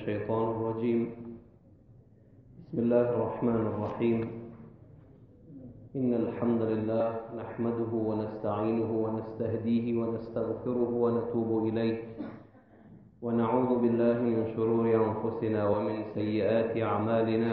الشيطان الرجيم بسم الله الرحمن الرحيم إن الحمد لله نحمده ونستعينه ونستهديه ونستغفره ونتوب إليه ونعوذ بالله من شرور أنفسنا ومن سيئات أعمالنا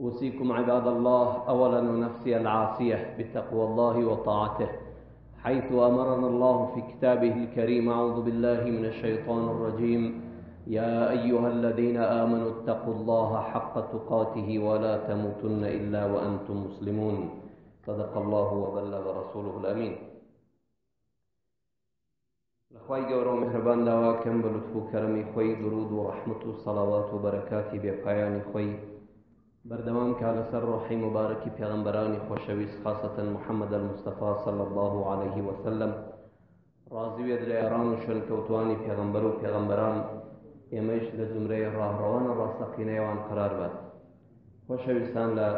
أوصيكم عباد الله أولا ونفسي العاصية بتقوى الله وطاعته حيث أمرنا الله في كتابه الكريم أعوذ بالله من الشيطان الرجيم يا أيها الذين آمنوا اتقوا الله حق تقاته ولا تموتن إلا وأنتم مسلمون صدق الله وبلغ رسوله الأمين لە خوای گەورە و میهرەبان داواکەم بە لوتف و کەرەمی خۆی درود و ڕەحمەت و سەڵاوات و بەرەکاتی بێپایانی خۆی بەردەوام کا لەسەر ڕۆحی مبارەکی پێغەمبەرانی خۆشەویست خاصەتەن محەممەد المستەفا صلی الله عليه وسلم ڕازیوێت لە ئێران و شوێنکەوتوانی پێغەمبەر و پێغەمبەران ئێمەش لە زمرەی ڕاهڕەوانە ڕاستەقینەیەوان قرار بات خۆشەویستان لە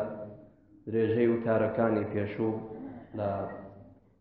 درێژەی وتارەکانی پێشوو لە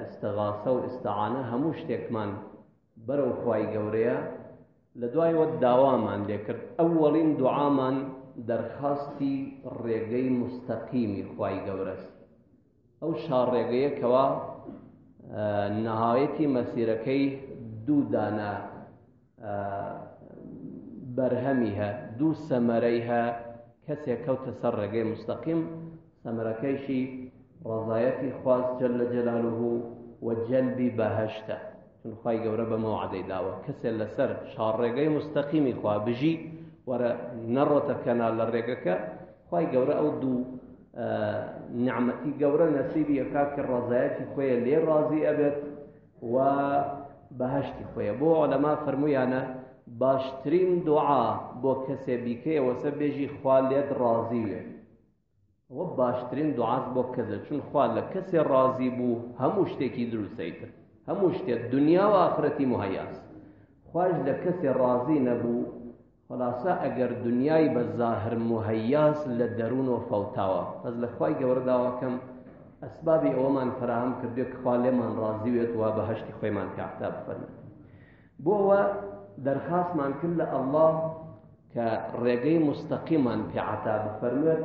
ئیستغاسە و ئیستعانە هەموو شتێکمان بەرەو خوای گەورەیە لە دوایەوە داوامان لێکرد ئەوەڵین دوعامان دەرخواستی ڕێگەی مستەقیمی خوای گەورەس ئەو شاڕێگەیە کەوا نەهایەتی مەسیرەکەی دوو دانە بەرهەمی هە دوو سەمەرەی هە کەسێک کەوتە سەر ڕێگەی مستەقیم سەمەرەکەیشی ڕەزایەتی خواز جل لە جەلالوه و جەلبی بەهشتە چونخوای گەورە بەمەوە عادەی داوە کەسێک لەسەر شاڕێگەی مستەقیمی خوا بژی وەرە نەڕۆتە کەنا لە ڕێگەکە خی گەورە ئەو دوو نعممەتی گەورە نەسیبی یەکاکە ڕزایەتی خۆیە لێ ڕازی ئەبێت و بەهەشتی خۆیە بۆ عەلەما فەرموویانە باشترین دوعا بۆ کەسێ بیکەیە وەسە بێژی خوا لێت ڕازی وێ وە باشترین دوعاز بۆ کەزە چون خوا لە کەسێ ڕازی بوو هەموو شتێکی دروستەیتر هەموو شتێک دنیا و ئافرەتی مهیاس خواش لە کەسێ ڕازی نەبوو خولاسە ئەگەر دونیای بە زاهر موهەیاس لە دەرونەوە فەوتاوە بەس لە خوای گەورە داواکەم ئەسبابی ئەوەمان فەراهەم کردێ کە خوا لێمان ڕازی وێت وا بە هەشتی خۆیمان کاحتا بفەرمێت بۆ ئەوە دەرخاسمان کرد لە ئەڵڵا کە ڕێگەی مستەقیمان پێعتا بفەرمێت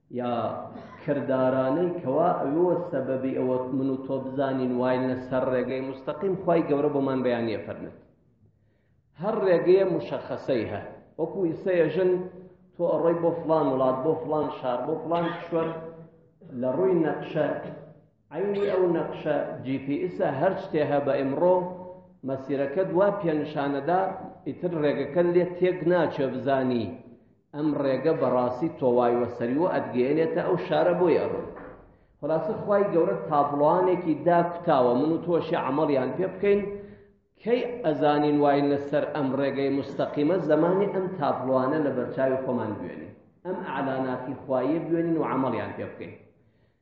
یا کردارانەی کەوا ئەوە سەبەبی ئەوە من و تۆ بزانین وای لەسەر ڕێگەی مستەقیم خی گەورە بۆمان بەیانە فەرمێت هەر ڕێگەیە مشەخەسەی هە وەکو ئیسەیە ژن تۆ ئەڕۆی بۆ فلان وڵات بۆ فلان شار بۆ فلان کشوەر لە ڕووی نەقشە عەینی ئەو نەقشە جی پی ئیسە هەر شتێ هە بە ئیمڕۆ مەسیرەکەت وا پێ نیشانەدا ئیتر ڕێگەکە لێ تێک ناچێ بزانی ئەم ڕێگە بەڕاستی تۆوایوە سەریوە ئەتگەێنێتە ئەو شارە بۆی ئەڕۆ خلاصە خی گەورە تابڵوانێکی دا کوتاوە من و تۆشی عملیان پێ بکەین کەی ئەزانین واین لەسەر ئەم ڕێگەی مستەقیمە زمانی ئەم تابڵوانە لە بەرچاوی خۆمان بوێنین ئەم ئالاناتی خوایە بوێنین و عملیان پێ بکەین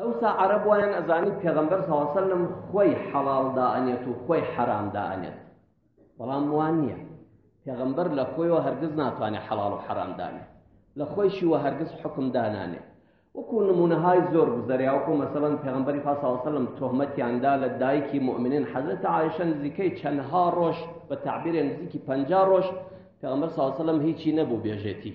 ئەوسا عەرەب وایان ئەزانی پێغەمبەر سەڵا سەلم خۆی حەڵاڵ دائەنێت و خۆی حەرام دائەنێت بەڵام وان نییە پێغەمبەر لە خۆیەوە هەرگز ناتوانێت حەڵاڵ و حەرام دانێت لە خۆیشی وە هەرگز حکم دانانێت وەکو نمونەهای زۆر گوزەریا وەکو مەسەڵەن پێغمبەری فاساوسلم تۆمەتیاندا لە دایکی مؤمنین حەزرەت عایشە نزیکەی چەندها ڕۆژ بە تعبیرێ نزیکی پەنجا ڕۆژ پێغمبەر ساوسلم هیچی نەبوو بێژێتی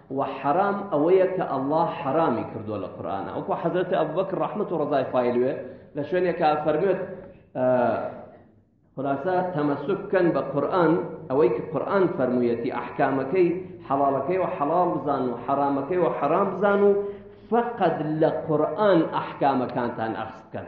وە حەرام ئەوەیە کە اللە حەرامی کردووە لە قورئانا وەکو حەزرەتی ئەبوبەکر ڕەحمەت و ڕەزای خوای لێ لە شوێنێکا فەرمێت خلاصە تەمەسک بکەن بە قورئان ئەوەی کە قورئان فەرموویەتی ئەحکامەکەی حەڵاڵەکەی و حەڵاڵ بزان و حەرامەکەی و حەرام بزان و فقط لە قورئان ئەحکامەکانتان ئەخذ بکەن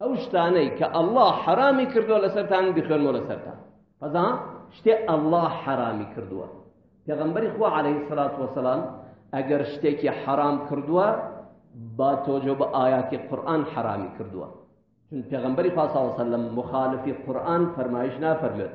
ئەو شتانەی کە ئەڵڵا حەرامی کردووە لەسەرتان بخوێنمەوە لەسەرتان پەزا شتێ ئەڵڵا حەرامی کردووە پێغەمبەری خوا عەلەیهی سەلات وەسەلام ئەگەر شتێکی حەرام کردووە با تۆجۆ بە ئاياتی قورئان حەرامی کردووە چون پێغەمبەری خوا ساڵ سەلەم مخالفی قورئان فەرمایش نافەرمێت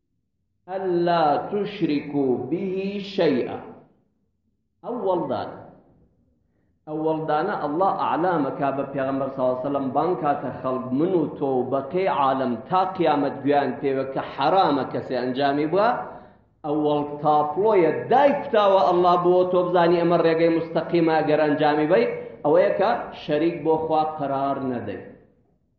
الا تشرکو به شیئا ئەو وەڵدانە ئەو وەڵدانە ئەڵڵا ئەعلامەکە بە پێغەمبەر صلی الله علیه وسلم بانکاتە خەڵک من و تۆ و بەقێ عالم تا قیامەت گویان پێوە کە حەرامە کەسێ ئەنجامی بووە ئەوەڵ تاپڵۆیە دای کوتاوە ئەڵڵا بۆ تۆ بزانی ئەمە ڕێگەی مستەقیمە گەر ئەنجامی بی ئەوەیە کە شەریک بۆ خوا قەرار نەدەی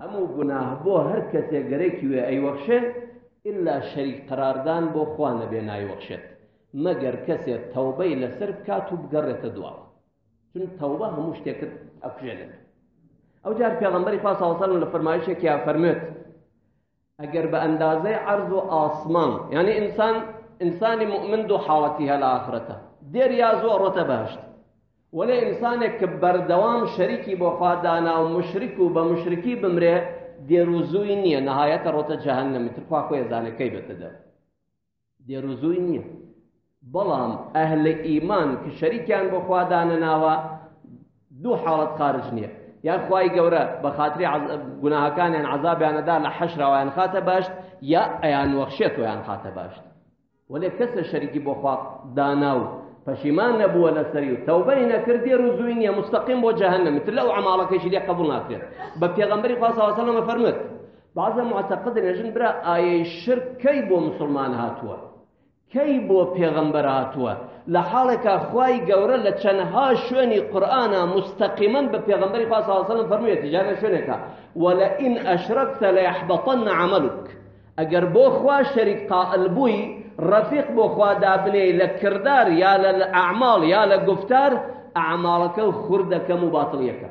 هەموو گوناه بۆ هەر کەسێ گەرەکی وێ ئەیوەخشێت ئللا شەریک قەراردان بۆ خوا نەبێ نایوەخشێت مەگەر کەسێ تەوبەی لەسەر بکات و بگەڕێتە دواوە چون تەوبە هەموو شتێکت ئەکوژێنێت ئەو جار پێغەمبەری خوا ساڵسەلم لە فەرمایشێکیا فەرمێت ئەگەر بە ئەندازەی عەرز و ئاسمان یانی ئینسان ئینسانی مؤمن دوو حاڵەتی هەیە لە ئاخرەتە دێر یا زوو ئەڕۆتە بەهەشت وەلێ ئینسانێک کە بەردەوام شەریکی بۆ خوا دانا و مشرک و بە مشرکی بمرێ دێر و زووی نییە نەهایەتە ڕۆتە جەهەنەمی تر خوا خۆی ئەزانێ کەی بێتە دەر دێرۆزووی نییە بەڵام ئەهلە ئیمان کە شەریکیان بۆ خوا دانەناوە دوو حاڵەت خارج نییە یان خوای گەورە بە خاتری گوناهەکانیان عذابیانەدا لە حەشراوایان خاتە باشت یا ئەیان وەخشێت ویان خاتە باشت وەلێ کەسە شەریکی بۆ خوا دانا و پەشیمان نەبووە لەسەری و تەوبەی نەکردێ و زووی نیە مستەقیم بۆ جەهنم تر لەو عماڵەکەشی لێ قبول ناکرێت بە پێغمبەری خوا ساوسەلەمە فەرمێت بەعزێ معتەقد دەبێژن برا ئایەی شرک کەی بۆ مسلمان هاتووە کەی بۆ پێغەمبەر هاتووە لە حاڵێکا خوای گەورە لە چەندها شوێنی قورآە مستەقیمەن بە پێغمبەری خواسەڵسەن فەرموویەتی جارە شوێنێکە وەلە ئین ئەشرەکتە لە یحبەتەن نەعملوک ئەگەر بۆ خوا شەریک قائل بووی ڕەفیق بۆ خوا دابنێ لە کردار یا لە ئەعماڵ یا لە گفتار ئەعماڵەکە و خوردەکەم و باتڵیەکە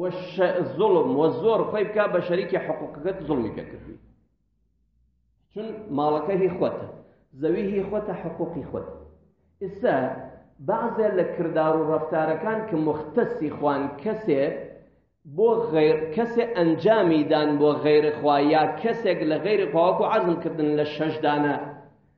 و زوڵم و زۆر خۆی بکە بە شەریکی حقوقەکەت زوڵمی پێ کردی چون ماڵەکە هی خۆتە زەوی هی خۆتە حقوقی خۆت ئستا بەعزێ لە کردار و ڕفتارەکان کە مختەسی خوان کەسێ بۆ غیر کەسێ ئەنجامی دان بۆ غیرخوا یا کەسێک لە غیری خواوەکو عزم کردن لە شەشدانە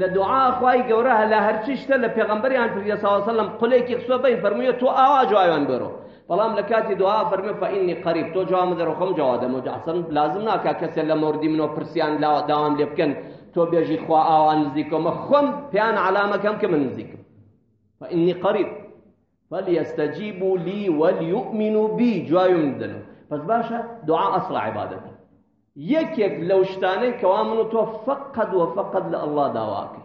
لە دوعا خوای گەورە هەلا هەرچی شتە لە پێغەمبەریان پرسیە ساوە سەلەم قلێکی خسوە بین فەرموویە تۆ ئاوا جوایان بەرۆ بەڵام لە کاتی دوعا فەرمە فەئینی قەریب تۆ جوامە دەرە خۆم جوا دەمە جعسن لازم ناکە کەسێ لە مردی منۆ پرسیان لا داوام لێ بکەن تۆ بێژی خوا ئاوا نزیکۆمە خۆم پیان علامەکەم کە من نزیکم فەئینی قەریب فلیستجیبو لی ولیؤمنو بی جوابم بدەن پس باشە دوعا ئەسڵ عیبادەتە یەکێک لەو شتانەی کەوا من و تۆ فقط و فقط لە ئەڵڵا داواکە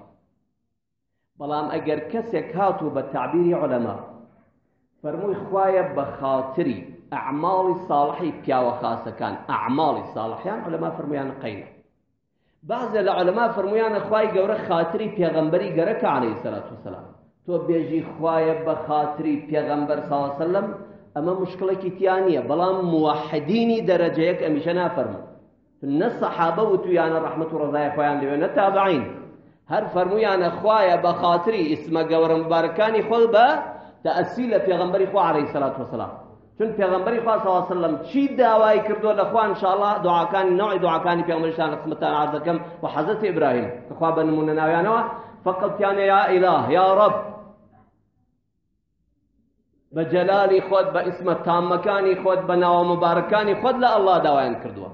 بەڵام ئەگەر کەسێک هات و بە تعبیری عولەما فەرمووی خوایە بە خاتری ئەعماڵی ساڵحی پیاوە خاسەکان ئەعماڵی ساڵحیان عولەما فەرمویان قەینە بەعزێ لە عەلەما فەرموویانە خوای گەورە خاتری پێغەمبەری گەرە کە عەلەیهی سەلات وسەلام تۆ بێژی خوایە بە خاتری پێغەمبەر ساسەلم ئەمە مشکڵێکی تیا نییە بەڵام موحدینی دەرەجەیەک ئەمیشە نافەرمو نە سەحابە وتویانە ڕەحمەت و ڕزای خۆیان لەوێ نە تابعین هەر فەرمویانە خوایە بە خاتری ئیسمە گەورە مبارەکانی خۆل بە تەئسی لە پێغەمبەری خۆ عەلەیهی سەلات وسەلام چون پێغەمبەری خوا صلی اللە علیه چی داوای کردو لە خوا ان شاء الله دعاکانی نوع دعاکانی پێغەمبەریشان خدمەتتان عرض دەکەم و حضرت ابراهیم کە خوا بە نمونە ناویانەوە فقط پیانە یا اله یا رب بە جەلالی خۆت بە ئیسمە تامەکانی خۆت بە ناوە مبارەکانی خۆت لە ئەلله داوایان کردووە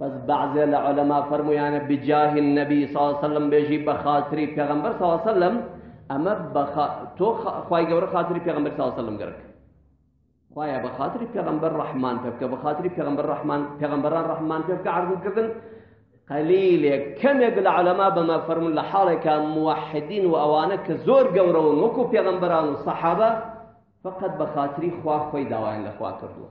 بەس بەعزێ لە عەلەما فەرمویانە بجاه النبی صلی الله علیه وسلم بێژی بە خاتری پێغەمبەر صلی الله علیه وسلم ئەمە بە تۆ خوای گەورە خاتری پێغەمبەر صلی الله علیه وسلم گەرەکە خوایە بە خاتری پێغمبەر ڕەحمان پێ بکە بە خاتری پێغمبەر ڕەحمان پێغمبەران ڕەحمان پێ بکە عرضکردن قەلیلێک کەمێک لە عەلەما بەمە فەرمون لە حاڵێکە موحدین و ئەوانە کە زۆر گەورەون وەکو پێغمبەران و سەحابە فقط بە خاتری خوا خۆی داوایان لەخوا کردووە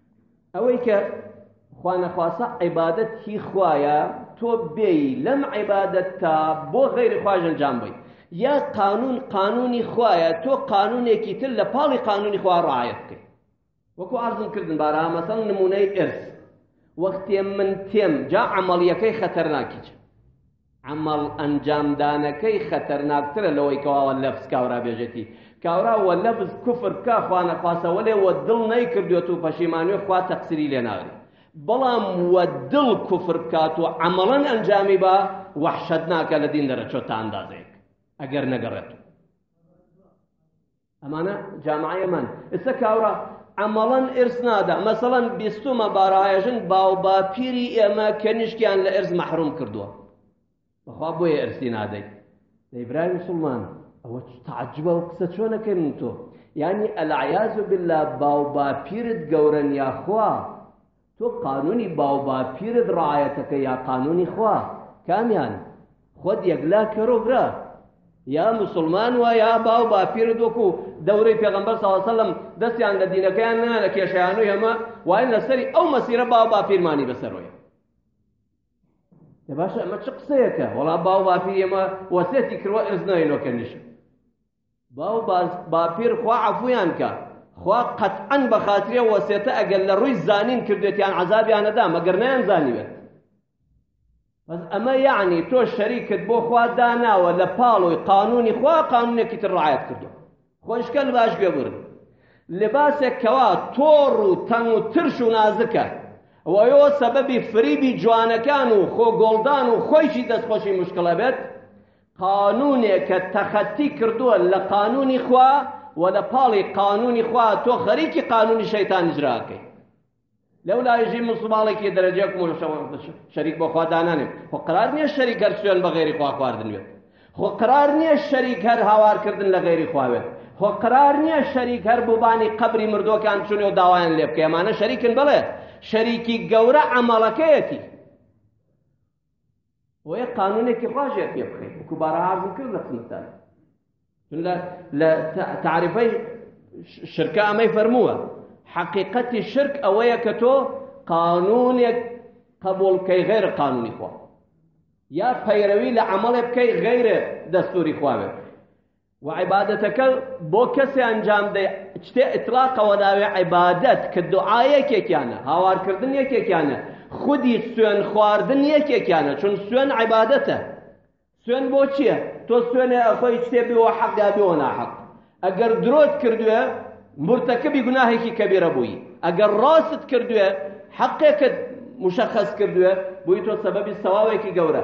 ئەوەی کە خوانەخواسە عیبادەت هی خوایە تۆ بێی لەم عیبادەت تا بۆ غیری خواش ئەنجام بی یا قانون قانونی خوایە تۆ قانونێکی تر لە پاڵی قانونی خوا ڕایە بکەیت وەکو ئازم کردن بارا مەسەڵ نمونەی ئرس وەختێ من تێم جا عملیەکەی خەتەرناکیچە عەمەڵ، ئەنجامدانەکەی خەتەرناکترە لەوەی کەوا وە لەفز کاورا بێژێتی. کاورا وە لەفز کوفر بکا خوا نەخواستە وەلێ وە دڵ نەیکردوێت و پەشیمانوێ خوا تەقسیری لێ ناگرێ. بەڵام وە دڵ کوفر بکات و عەمەڵەن ئەنجامی با، وەحشەتناکە لە دین دەرەچۆت تا ئەندازەیەک ئەگەر نەگەڕێتەوە. ئەمانە جامعی ئەمان ئستا کاورا عملا ئرس نادا مەسەڵەن بیستمە باراژن باو باپیری ئێمە کە نیشتیان لە ئرس مەحروم کردووە بەخوا بۆیە ئەرسی نادەیت دەیبرای مسلمان ئەوە تعجبە و قسە چۆنەکەن تۆ یعنی ئەلعیاز بالله باو باپیرت گەورەن یاخوا تۆ قانونی باو باپیرت ڕایەتەکە یا قانونی خوا کامیان خۆت یەکلا کەرۆ برا یا مسلمان وە یا باو باپیرت وەکو دەورەی پێغمبەر ساوسلم دەستیان لە دینەکەیان نا لە کێشیان و هەمە وای لەسەری ئەو مەسیرە باو باپیرمانی بەسەرۆیە باشە ئەمە چ قسەیەکە وەڵا باو باپیر ئێمە وەسێتی کردوە ئەرزنای لۆکەنیشە باو باپیر خوا عەفویان کا خوا قەتعەن بە خاتری ئەو وەسێتە ئەگەر لە ڕووی زانین کردێتیان عەزابیان نەدا مەگەر نەیان زانیوێت بەس ئەمە یعنی تۆ شەریکت بۆ خوا داناوە لە پاڵۆی قانونی خوا قانونێکی تر ڕعایەت کردو خۆشکە لەباش گوێ بورن لەباسێک کەوا تۆڕ و تەنگ و ترش و نازکە وەیۆ سەبەبی فریبی جوانەکان و خۆ گۆڵدان و خۆیشی دەستخۆشی مشکڵە بێت قانونێکە تەخەتی کردووە لە قانونی خوا و لە پاڵی قانونی خوا تۆ خەریکی قانونی شەیتان اجراکەی لەو لایژی مسڵماڵێکی دەرەجێک شەریک بۆ خوا دانانێت خۆ قرار نییە شەریک هەر سوێن بە غێری خوا خواردن بێت خۆ قرار نییە شەریک هەر هاوارکردن لە غێری خواوێت خۆ قرار نییە شەریک هەر بوبانی قبری مردوەکان چونێ و داوایان لێ بکە ئەمانە شەریکن بڵێ شەریکی گەورە ئەمەڵەکەیەتی بۆیە قانونێکی خوا ژێر پێ بخەیت وەکو بارەهازم کرد لە سنتان لە تعریفەی شرکە ئەمەی فەرمووە حقیقەتی شرک ئەوەیە کە تۆ قانونێک قبولکەی غێر قانونی خوا یا پەیرەوی لە عملێ بکەی غیرە دەستوری خواێ وە عیبادەتەکە بۆ کەسێ ئەنجام دەی چتێ ئیتلاقەوە ناوێ عیبادەت کە دوعا یەکێکیانە هاوارکردن یەکێکیانە خودی سوێن خواردن یەکێکیانە چون سوێن عیبادەتە سوێن بۆ چییە تۆ سوێنێ ئەخۆی چتێ بێ وە حەق یا بێ وە ناحەق ئەگەر درۆت کردوێ مرتەکەبی گوناهێکی کەبیرە بووی ئەگەر ڕاست کردوێ حەقێکت مشخص کردوێ بووی تۆ سەبەبی سەواوێکی گەورە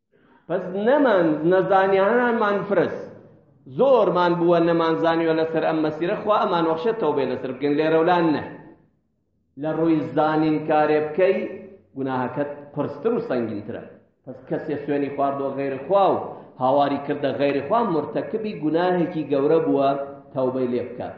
بەس نەمان نەزانیانمان فرس زۆرمان بووە نەمان زانیوە لەسەر ئەم مەسیرە خوا ئەمان وەخشە تەوبێ لەسەر بکەین لێرەولان نە لە ڕووی زانین کارێ بکەی گوناهەکەت قرستر و سەنگینترە پس کەسێ سوێنی خواردۆ غێر خوا و هاواری کردە غێری خوا مرتەکبی گوناهێکی گەورە بووە تەوبەی لێ بکات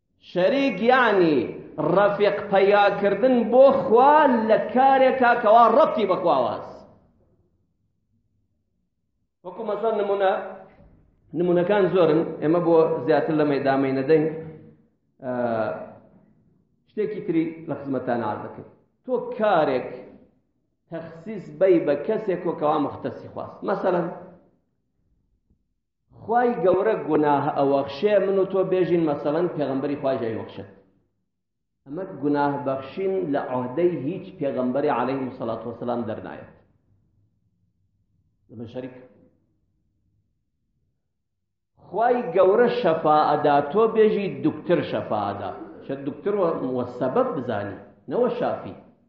شەریک یانی ڕەفیق پەیا کردن بۆ خوا لە کارێکا کەوا ڕەبتی بە خواواز وەکو مەسەن نمونە نمونەکان زۆرن ئێمە بۆ زیاتر لە مەدامەی نەدەین شتێکی تری لە خزمەتان نازەکەن تۆ کارێک تەخصیص بی بە کەسێک و کەوا مختەسی خواست مەسەەن خوای گەورە گوناهە ئەوەخشێ من و تۆ بێژین مەسەڵەن پێغەمبەری خوایش ئەیوەخشێت ئەمە گوناه بەخشین لە عهدەی هیچ پێغەمبەری عەلەیه سەڵات وەسەلام دەرنایەت لەمە شەریک خوای گەورە شەفاعەدا تۆ بێژی دکتر شەفاعەدا شە دکتر وە سەبەب بزانی نەوە شافی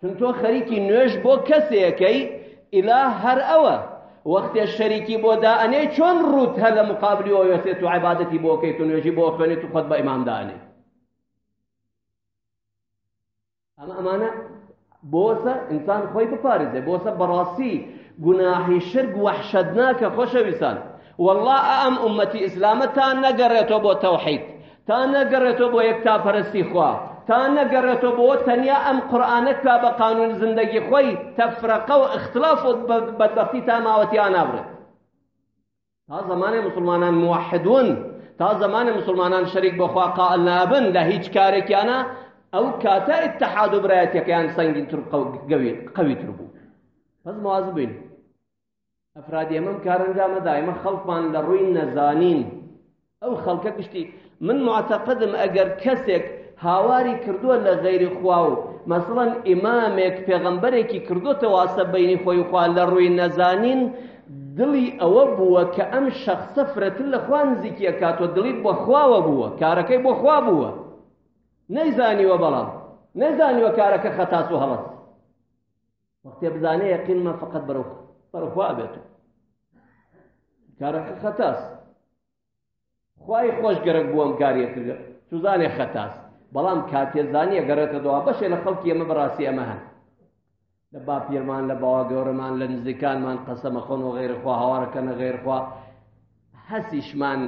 چون تۆ خەریکی نوێژ بۆ کەسێکەی ئیلا هەر ئەوە وەختێ شەریکی بۆ دائەنێ چۆن ڕوت هەر لە مقابلی و وێسێت و عیبادەتی بۆکەیت و نوێژی بۆ خوێنێت و خۆت بە ئیمام دانێ ئەمە ئەمانە بۆسە ئینسان خۆی بپارێزێ بۆسە بەڕاستی گوناحی شرک وەحشەتناکە خۆشەویستان وەڵڵا ئە ئەم ئومەتی ئیسلامە تا نەگەڕێتەوە بۆ تەوحید تا نەگەڕێتەوە بۆ یەکتاپەرستی خوا تا نەگەڕێتەوە بۆ تەنیا ئەم قورآانە کا بە قانون زندگی خۆی تەفرەقە و اختلاف و بەدبختی تا ماوەتی ئانابرێت تا زمانی مسلمانان موحدون تا زمانی مسلمانان شەریک بەخوا قائل نابن لە هیچ کارێکیانە ئەو کاتە اتحاد و برایەتەکەیان سەنگین تر قویتر بوو بەس مواز بین ئەفرادی ئەمەم کارەنجامە دایمە خەڵکمان لە ڕووی نەزانین ئەو خەڵکە گشتی من معتەقدم ئەگەر کەسێک هاواری کردووە لە غەیری خوا و مەسڵەن ئیمامێک پێغەمبەرێکی کردوتە واسە بینی خۆی خوا لە ڕووی نەزانین دڵی ئەوە بووە کە ئەم شخصە فرەتر لە خوا نزیکی ئەکاتوە دڵی بۆ خواوە بووە کارەکەی بۆ خوا بووە نەیزانیوە بەڵام نەزانیوە کارەکە خەتاس و هەڵەت وەختێ بزانێ یەقینمان فقط بەرەو بەرەو خوا ئەبێت کارەکە خەتاس خوای خۆش گەرەک بووم کاریە کردە توزانێ خەتاس بەڵام کاتێ زانیە گەڕێتە دوا بەشێ لە خەڵکی ئەمە بەڕاستی ئەمە هەن لە باپیرمان لە باوا گەورەمان لە نزیکانمان قەسەمە خۆن و غێرخوا هاوارەکەنە غێرخوا هەسیشمان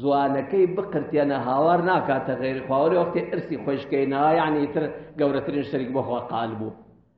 زوانەکەی بقرتێنە هاوار ناکاتە غێری خواوەری وەختی ئەرسی خۆشکەی نایانی تر گەورەترین شتێک بەخوا قال بوو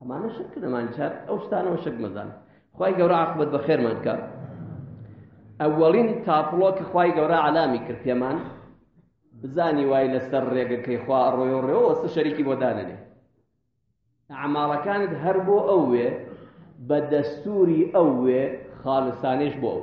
ئەمانە شک نەمان چار ئەو شتانەوە شک مەزان خی گەورە عقبەت بە خێرمان کە ئەوەڵین تاپڵۆ کە خی گەورە علامی کرد پێمان بزانی وای لەسەر ڕێگەکەی خوا ڕۆی و ڕێەوە سە شەریکی بۆ دانێ ئەماڵەکانت هەر بۆ ئەوێ بە دەستوری ئەوێ خاڵستانێش بۆ ئەو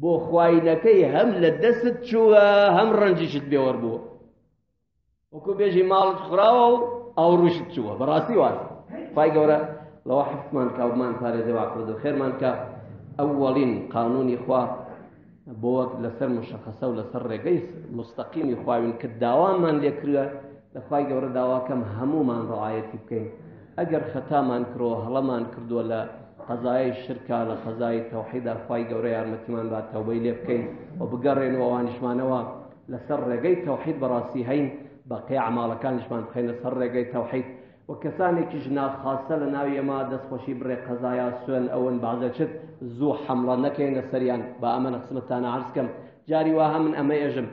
بۆ خواینەکەی هەم لە دەستت چووە هەم ڕەنجیشت بێوەەر بووە وەکو بێژی ماڵت خوراوە و ئەو ڕوشت چووە بەڕاستی وات خی گەورە لەوە حفتمان کاومان پارێزەوە کرد و خێرمان کە ئەوەڵین قانونی خوا بۆ وەک لەسەر مشەخەسە و لەسەر ڕێگەی مستەقیمی خواوین کە داوامان لێکرە لە خوای گەورە داواکەم هەموومان ڕعاەتی بکەین ئەگەر خەتامان کرۆ هەڵەمان کردووە لە قەزای شرکا لە قەزای تەوحیدا خی گەورە یارمەتیمان با تەوبەی لێ بکەین و بگەڕێن و ئەوانیشمانەوە لەسەر ڕێگەی تەوحید بەڕاستی هەین بەقی عماڵەکانیشمان بخێنە سەر ڕێگەی تەوحید و کەسانێکی ژناخواستە لە ناوی ئەمە دەستخۆشی بڕێ قەزایە سوێن ئەوەن بازەچت زوو حەمڵە نەکەینە سەریان بە ئەمە لە قسمەتانە عرزکەم جاری واها من ئەمە ئێژم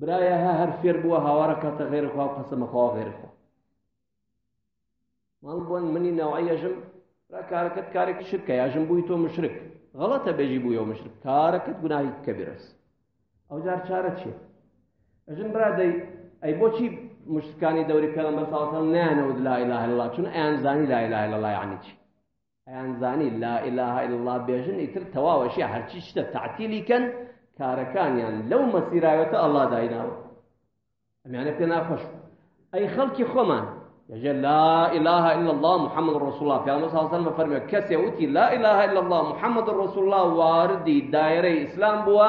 برایە هە هەر فێر بووە هاوارە کاتە غێرە خوا و قەسەمە خوا غێرە خوا ماڵ بوون منی ناوعەژم را کارەکەت کارێک شرکە یاژم بووی تۆ مشرک غەڵەتە بێژی بووی و مشرک کارەکەت گوناهی کە بێرەس ئەو جار چارە چیە ئەژن برادەی ئەی بۆچی مشتکانی دەوری پێغمبەر ساڵسان نیانەوت لا اله الا الله چون ئەیان زانی لا اله الا الله یعنی چی ئەیان زانی لا الە الا اللە بێژن ئیتر تەواوە شیە هەرچی شتە تەعتیلی کەن کارەکانیان لەو مەسیرایەتە ئەڵا دایناوە ئەمیانە پێ ناخۆش ئەی خەڵکی خۆمان یجا لا إله إلا الله محمد رسول الله پیامبر صلی الله علیه و سلم فرمود کسی اوتی لا إله إلا الله محمد رسول الله واردی دایره اسلام بوا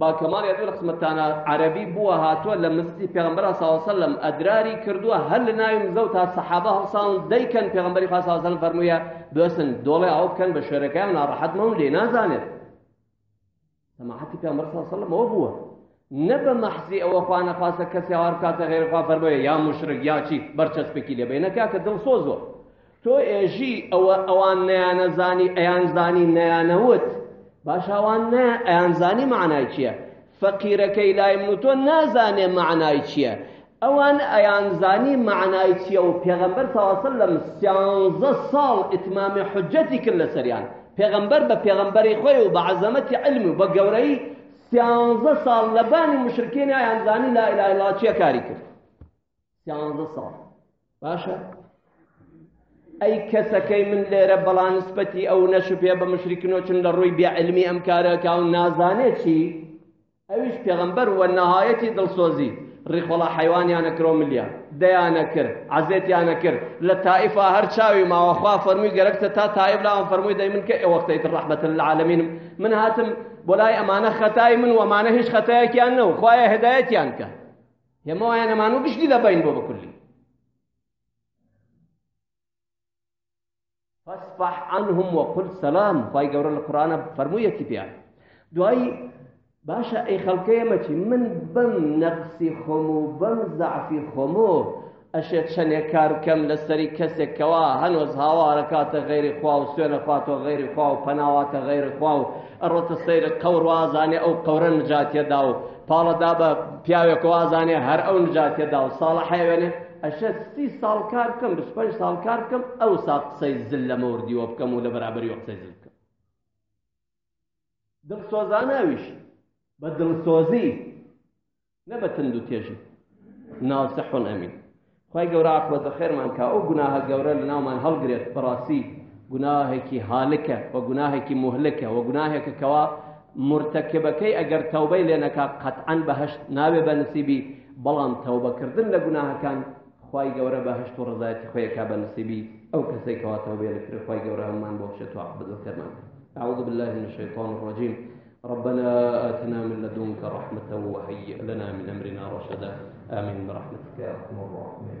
باکەمال یادی لە قسمەتانە عەرەبی بووە هاتووە لە مستی پێغمبەرا ساوسلم ئەدراری کردووە هەر لە ناوی مزە و تا سەحابە هەڵساون دەیکەن پێغمبەری خوا ساوسلم فەرموویە بێسن دۆڵێ ئەو بکەن بە شوێنەکەیان ناڕەحەت مەون لێ نازانێت سەماحەتی پێغمبەر ساوسلم ئەوە بووە نە بە مەحزی ئەوە خوا نەخواستە کەس هاوار بکاتە غێر خوا فەرموویە یا مشرک یا چی بەرچەسپێکی لێ بێنە کاکە دڵسۆزۆ تۆ ئێژی ئەوە ئەوان نەیانەزانی ئەیان زانی نەیانەوت باش ئەوان نە ئەیان زانی معنای چییە فەقیرەکەی لای من و تۆ نازانێ معنای چییە ئەوان ئەیان زانی معنای چییە و پێغەمبەر ساواسن لەم سیانزە ساڵ ئیتمامی حجەتی کرد لە سەریان پێغەمبەر بە پێغەمبەری خۆی و بە عەزەمەتی علم و بە گەورەی سیانزە ساڵ لە بانی مشرکێنی ئایان زانی لا ئیلا ئیلا چیە کاری کرد سیانزە ساڵ باشە ئەی کەسەکەی من لێرە بەڵا نسبەتی ئەو نەشبێ بە مشرکنۆچن لە ڕووی بێعلمی ئەم کارەکە و نازانێت چی ئەویش پێغمبەر وە نەهایەتی دڵسۆزی ڕیخۆڵا حیوانیانە کرۆ ملیان دەیانە کرد عزێتیانە کرد لە تائیفا هەر چاوی ماوەخوا فەرمووی گەرەکتە تا تائب لاوان فەرمووی دەی من کە ئێوەختەیت ڕەحمەتن لە عالمینم من هاتم بۆلای ئەمانە خەتای من و ئەمانە هیچ خەتایەکیان نەو خوایە هدایەتیان کە ئێمە وایان ئەمان و گشتی لە بین بۆ بکلی فاصفح عنهم وقل سلام خوای گەورە لە قورآە فەرموویەتی پێیان دوایی باشە ئەی خەڵکەیەمەچی من بەم نەقسی خۆم و بەم زعفی خۆمۆ ئەشێ چەنێ کار بکەم لەسەری کەسێک کەوا هەنۆز هاوارەکاتە غەیری خوا و سوێنە خواتۆ غەیری خوا و پەناواتە غەیری خوا و ئەڕۆتە سەیر قەور وازانێ ئەو قەورە نجاتیەدا و پاڵەدا بە پیاوێک وازانێ هەر ئەو نجاتیەدا و ساڵە حەیوێنێ ئەشە سی ساڵ کار بکەم بیست پێنج ساڵ کار بکەم ئەو سا قسەی زل لە مەوردیوە بکەم و لە بەرابەری وە قسەی زل بکەم دڵسۆزانەویش بە دڵسۆزی نە بە تند و تێژی ناسحون ئەمین خی گەورە ئاخوەتە خێرمان کا ئەو گوناهە گەورە لە ناومان هەڵگرێت بەڕاستی گوناهێکی هالکە و گوناهێکی مهلکە و گوناهێکە کەوا مرتەکبەکەی ئەگەر تەوبەی لێنەکە قەتعەن بەهشت ناوێ بە نسیبی بەڵام تەوبەکردن لە گوناهەکان خی گەورە بە هەشت و ڕزایەتی خۆیەکە بە نسیبی ئەو کەسێک کەواتەوە بێ لەکرخوای گەورە هەممان بۆ شێت و عبد و کەرمان أعوذ بالله من الشيطان الرجيم ربنا آتنا من لدنك رحمة وهيئ لنا من أمرنا رشدا آمين برحمتك يا أرحم الراحمين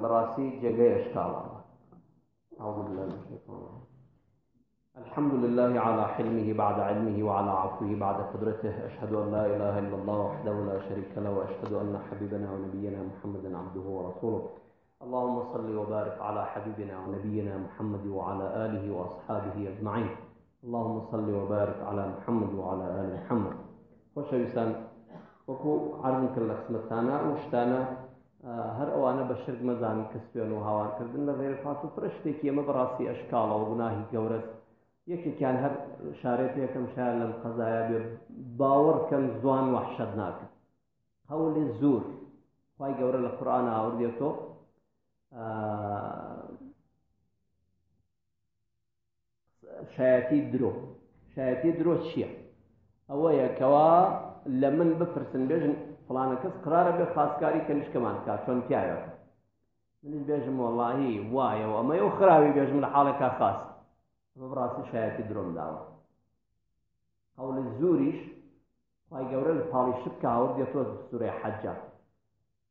بەڕاستی جێگەی ئەشکاڵانە ئەو لە الحمد لله على حلمه بعد علمه وعلى عفوه بعد قدرته أشهد أن لا إله إلا الله وحده لا شريك له وأشهد أن حبيبنا ونبينا محمد عبده ورسوله اللهم صل وبارك على حبيبنا ونبينا محمد وعلى آله وأصحابه أجمعين اللهم صل وبارك على محمد وعلى آل محمد خۆشەویستان وەکو عرضم کرد لە قسمەتانە ئەو شتانە هەر ئەوانە بە شرک مەزان کە سوێن و هاوارکردن لە غێر پاس و فرە شتێکی ئەمە بەڕاستی ئەشکاڵە و گوناهی گەورەست یەکێکیان هەر شارێت یەکەم شار لەم قەزایە بێ باوەڕ کەم زوان وحشت ناکە هەولێ زۆر خی گەورە لە قورآان ئاوردێتۆ شایەتی درۆ شایەتی درۆ چییە؟ ئەوەیە کەوا لە من بپرسن بێژن فلانە کەس قرارە بێ خاستکاری کەنیشکەمان بکە چۆن پیاوێک منیش بێژم وەڵاهی وایە و ئەمەی و خراوی بێژم لە حاڵێکا خاست ئەمە بڕاستی شایەتی درۆم داوە قەولی زوریش خی گەورە لە پاڵی شت کە هاوردێتۆ سورێ حەجە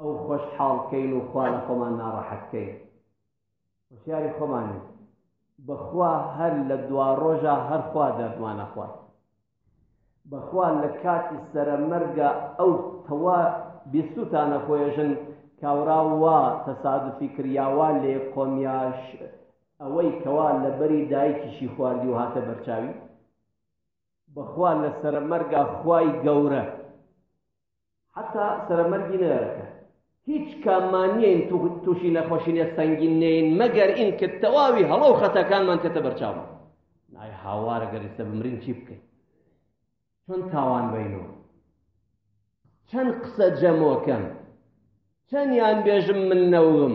ئەو خۆش حاڵ کەین و خوا لە خۆمان ناڕەحەت کەین هۆشیاری خۆمانین بەخوا هەر لە دوا ڕۆژە هەر خوا دەردمان ئەخوات بەخوا لە کاتی سرە مەرگە ئەو تەوا بیستوتانە خۆێژن کاورا وا تەسادفی کریاوا لێ قۆمیاش ئەوەی کەوا لە بەری دایکیشی خواردی و هاتە بەرچاوی بەخوا لە سرە مەرگە خوای گەورە حەتا سەرە مەرگی نەیارەکە هیچ کاممان نیین تووشی نەخۆشینە سەنگین نین مەگەر ئین کە تەواوی هەڵە و خەتەکانمان کەتە بەرچاوە نای هاوارە گەریستە بمرین چی بکەین چۆن تاوان بینەوە چەند قسە جەمۆکەم چەندیان بێژم من نەوم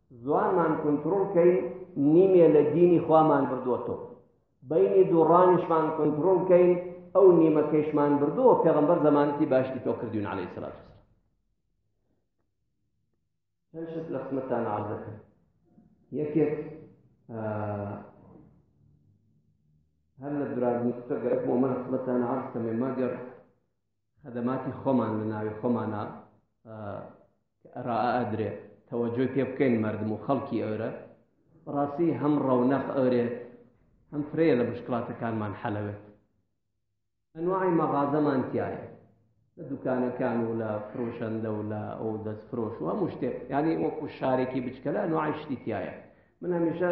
زوانمان کونترول کەین نیمێ لە دینی خوامان بردۆتۆ بەینی دوو ڕانیشمان کونترول کەین ئەو نیمە کەیشمان بردۆ پێغەمبەر زەمانەتی باشی پێو کردوین علی سلات وسلام هەشت لە خزمەتان عرض دەکەم یەکێک هەر لە درازنی کوتە گەرەک بۆ من خزمەتان عرض کەمێ مەگەر خەدەماتی خۆمان لە ناوی خۆمانە ڕائدرێ تەوەجۆی پێ بکەین مردم و خەڵکی ئەورە بەڕاستی هەم ڕەونەق ئەورێ هەم فرەیە لە مشکلاتەکانمان حەلەوێت ئەنوای مەغازەمان تایە لە دوکانەکان و لە فرۆشەندە و لە ئەو دەست فرۆش و هەموو شتێک ینی وەکو شارێکی بچکە لە ئەنوای شتی تایە من هەمیشە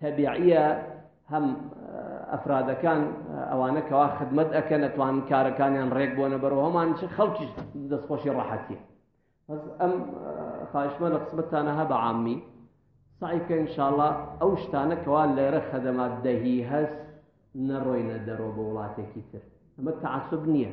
تەبیعیە هەم ئەفرادەکان ئەوانە کەوا خدمەت ئەکە نەتوان کارەکانیان ڕێک بۆنە بەرەوە هەمان چ خەڵکی دەستخۆشی ڕەحەتیە بەس ئەم خواهشمە لە قسمەتانە هە بە عامی سعیکە انشاءله ئەو شتانە کەوا لێرە خەدەمات دەهی هەست نەڕۆینە دەرەوە بە وڵاتێکی تر ئەمە تعسب نییە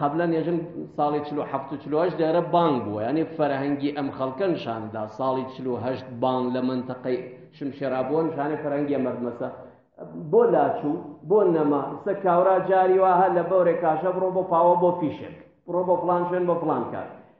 قبلەن یەژن ساڵی چلو هەفت و چلوهش دەرە بانگ بووە یعنی فەرهەنگی ئەم خەڵکە نشاندا ساڵی چلوهشت بانگ لە منتەقەی شمشێرا بۆ نشانێ فەرەنگیە مەرمەسە بۆ لاچوو بۆ نەما سە کاورا جاری وها لە بەورێ کاشە بڕۆ بۆ پاوە بۆ فیشک بڕۆ بۆ فلان شوێن بۆ فلان کار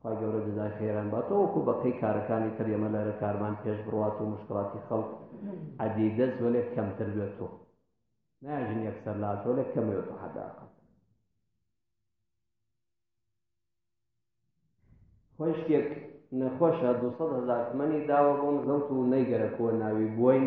خوای گەورە جەزای خێران با تۆ وەکو بەقەی کارەکانی تر یەمە لەرە کارمان پێش بڕوات و مشکڵاتی خەڵک عەدی دەست وەلێ کەمتر بێت و. ناژین یەکسەر ناچ وەلێ کەم بێت و حەداقل. خۆی شتێک نەخۆشە دوو سەد هەزار تمەنی داوە بۆم زەوت و نەیگەرە کۆ ناوی بوین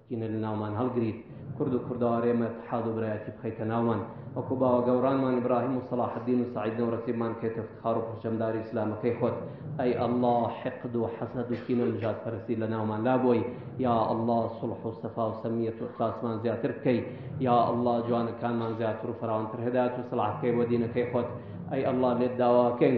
کینە لە ناومان هەڵگریت کورد و کوردەوارێمە اتحاد و برایەتی بخەیتە ناومان وەکو باوە گەورانمان ابراهیم و صلاح الدین و سعید نەورەسیبمان کەیتە افتخار و پرچەمداری اسلامەکەی خۆت ئەی اللە حقد و حەسەد و کینە و نژاد پەرستی لە ناومان لابۆی یا اللە صلح و سەفا و سەمیەت و اخلاسمان زیاتر بکەی یا اللە جوانەکانمان زیاتر و فراوانتر هدایەت و صلاح بکەی بۆ دینەکەی خۆت ئەی اللە لێت داواکەین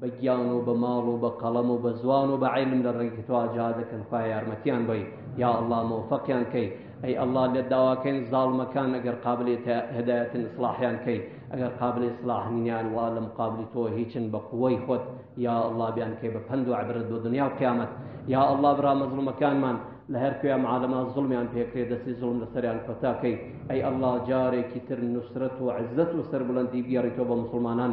بە گیان و بە ماڵ و بە قەڵەم و بە زوان و بە عیلم لە ڕێگەی تۆ ئاجا دەکەن خوای یارمەتیان بەی یا ئەڵڵا مۆفەقیان کەی ئەی ئەڵڵا لێت داواکەین زاڵمەکان ئەگەر قابلی هدایەتن ئیسڵاحیان کەی ئەگەر قابلی ئیسڵاح نینیان وا لە مقابلی تۆ هیچن بە قوەی خۆت یا ئەڵڵا بیان کەی بە پەند و عبرەت بۆ دنیا و قیامەت یا ئەڵڵا برا مەزڵومەکانمان لە هەر کوێ ئەم عالەما زڵمیان پێکرێ دەستی زڵم لەسەریان کۆتاکەی ئەی ئەڵڵا جارێکی تر نوسرەت و عزەت و سەربڵندی بیێڕیتەوە بە مسلمانان